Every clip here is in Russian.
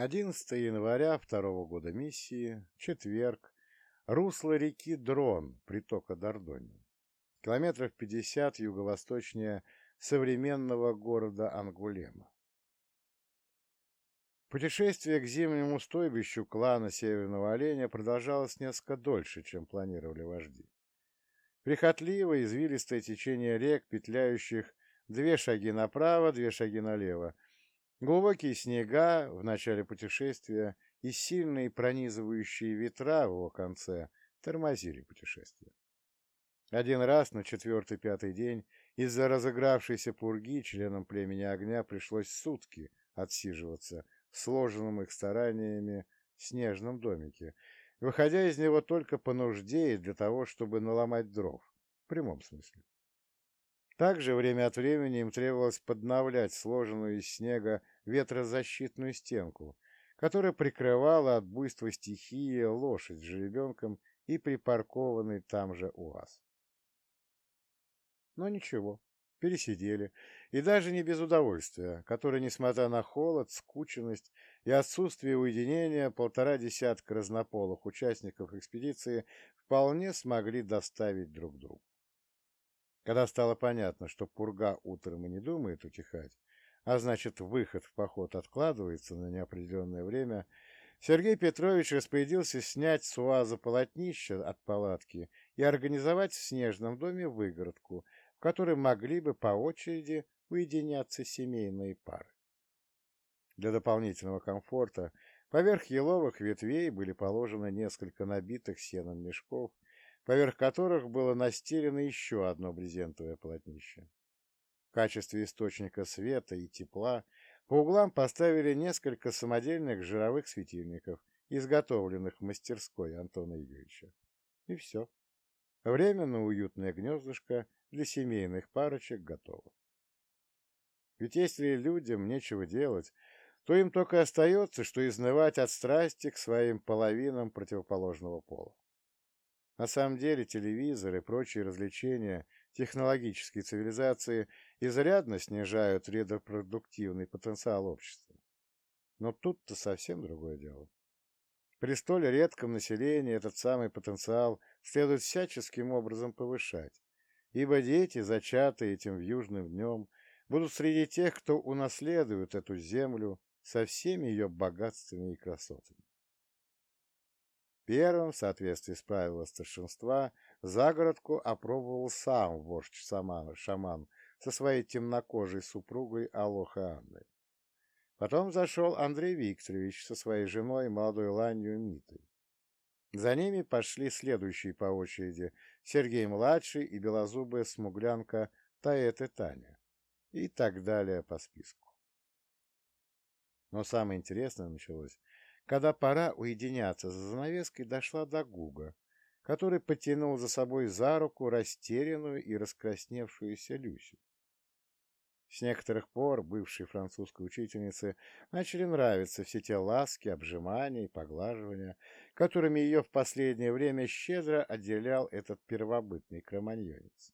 11 января второго года миссии, четверг, русло реки Дрон, притока Дордони, километров 50 юго-восточнее современного города Ангулема. Путешествие к зимнему стойбищу клана Северного Оленя продолжалось несколько дольше, чем планировали вожди. Прихотливо извилистое течение рек, петляющих две шаги направо, две шаги налево, глубокие снега в начале путешествия и сильные пронизывающие ветра в его конце тормозили путешествие. Один раз на четвертый-пятый день из-за разыгравшейся пурги членам племени огня пришлось сутки отсиживаться в сложенном их стараниями снежном домике, выходя из него только по нужде и для того, чтобы наломать дров, в прямом смысле. Также время от времени им требовалось подновлять сложенную из снега ветрозащитную стенку, которая прикрывала от буйства стихии лошадь с жеребенком и припаркованный там же УАЗ. Но ничего, пересидели, и даже не без удовольствия, которое, несмотря на холод, скученность и отсутствие уединения, полтора десятка разнополых участников экспедиции вполне смогли доставить друг другу. Когда стало понятно, что пурга утром и не думает утихать, а значит, выход в поход откладывается на неопределенное время, Сергей Петрович распорядился снять с УАЗа полотнище от палатки и организовать в снежном доме выгородку, в которой могли бы по очереди уединяться семейные пары. Для дополнительного комфорта поверх еловых ветвей были положены несколько набитых сеном мешков, поверх которых было настелено еще одно брезентовое полотнище. В качестве источника света и тепла по углам поставили несколько самодельных жировых светильников, изготовленных в мастерской Антона Игоревича. И все. Временно уютное гнездышко для семейных парочек готово. Ведь если людям нечего делать, то им только остается, что изнывать от страсти к своим половинам противоположного пола. На самом деле телевизор и прочие развлечения технологической цивилизации изрядно снижают репродуктивный потенциал общества. Но тут-то совсем другое дело. При столь редком населении этот самый потенциал следует всяческим образом повышать, ибо дети, зачатые этим вьюжным днем, будут среди тех, кто унаследует эту землю со всеми ее богатствами и красотами. Первым, в соответствии с правилами старшинства, загородку опробовал сам вождь шаман со своей темнокожей супругой Алоха Анной. Потом зашел Андрей Викторович со своей женой, молодой ланью Митой. За ними пошли следующие по очереди Сергей-младший и белозубая смуглянка Таэт и Таня. И так далее по списку. Но самое интересное началось, когда пора уединяться за занавеской, дошла до Гуга, который потянул за собой за руку растерянную и раскрасневшуюся Люсю. С некоторых пор бывшей французской учительнице начали нравиться все те ласки, обжимания и поглаживания, которыми ее в последнее время щедро отделял этот первобытный кроманьонец.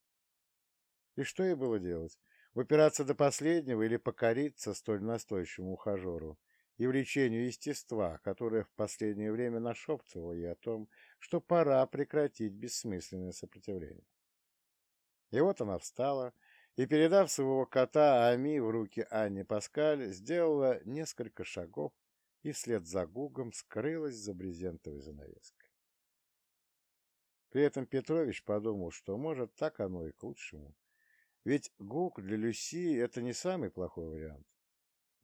И что ей было делать? Упираться до последнего или покориться столь настойчивому ухажеру, и влечению естества, которое в последнее время нашептывало ей о том, что пора прекратить бессмысленное сопротивление. И вот она встала и, передав своего кота Ами в руки Анне Паскаль, сделала несколько шагов и вслед за Гугом скрылась за брезентовой занавеской. При этом Петрович подумал, что, может, так оно и к лучшему. Ведь Гук для Люси — это не самый плохой вариант.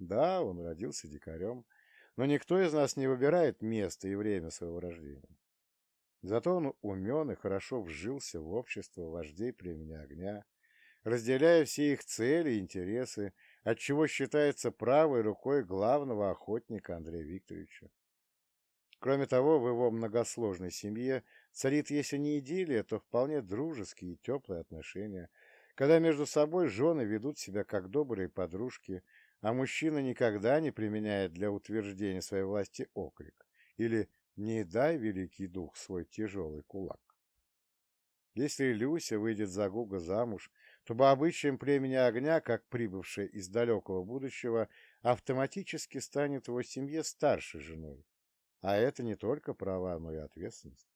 Да, он родился дикарем, но никто из нас не выбирает место и время своего рождения. Зато он умен и хорошо вжился в общество вождей племени огня, разделяя все их цели и интересы, отчего считается правой рукой главного охотника Андрея Викторовича. Кроме того, в его многосложной семье царит, если не идиллия, то вполне дружеские и теплые отношения, когда между собой жены ведут себя как добрые подружки, а мужчина никогда не применяет для утверждения своей власти окрик или «не дай, великий дух, свой тяжелый кулак». Если Люся выйдет за Гуга замуж, то по обычаям племени огня, как прибывшая из далекого будущего, автоматически станет его семье старшей женой. А это не только права, но и ответственность.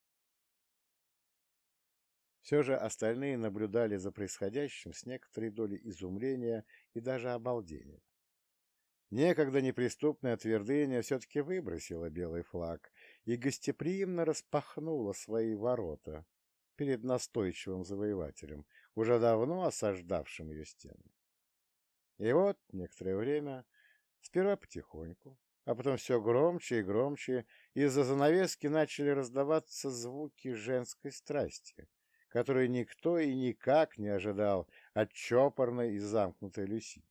Все же остальные наблюдали за происходящим с некоторой долей изумления и даже обалдения. Некогда неприступная твердыня все-таки выбросила белый флаг и гостеприимно распахнула свои ворота перед настойчивым завоевателем, уже давно осаждавшим ее стены. И вот некоторое время, сперва потихоньку, а потом все громче и громче, из-за занавески начали раздаваться звуки женской страсти, которые никто и никак не ожидал от чопорной и замкнутой Люси.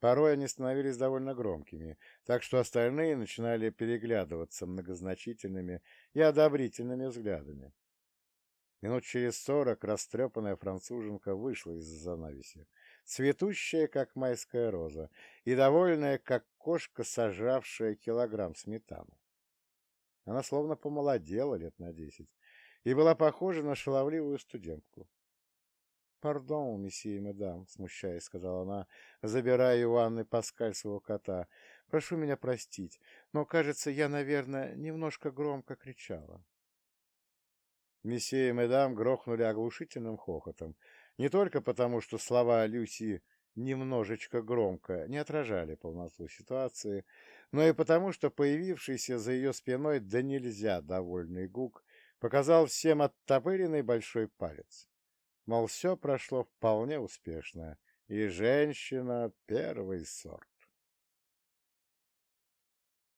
Порой они становились довольно громкими, так что остальные начинали переглядываться многозначительными и одобрительными взглядами. Минут через сорок растрепанная француженка вышла из-за занавеси, цветущая, как майская роза, и довольная, как кошка, сожравшая килограмм сметаны. Она словно помолодела лет на десять и была похожа на шаловливую студентку. «Пардон, месье и мадам», — смущаясь, сказала она, забирая у Анны Паскаль своего кота. «Прошу меня простить, но, кажется, я, наверное, немножко громко кричала». Месье и мадам грохнули оглушительным хохотом, не только потому, что слова Люси немножечко громко не отражали полноту ситуации, но и потому, что появившийся за ее спиной да нельзя довольный гук показал всем оттопыренный большой палец. Мол, все прошло вполне успешно, и женщина первый сорт.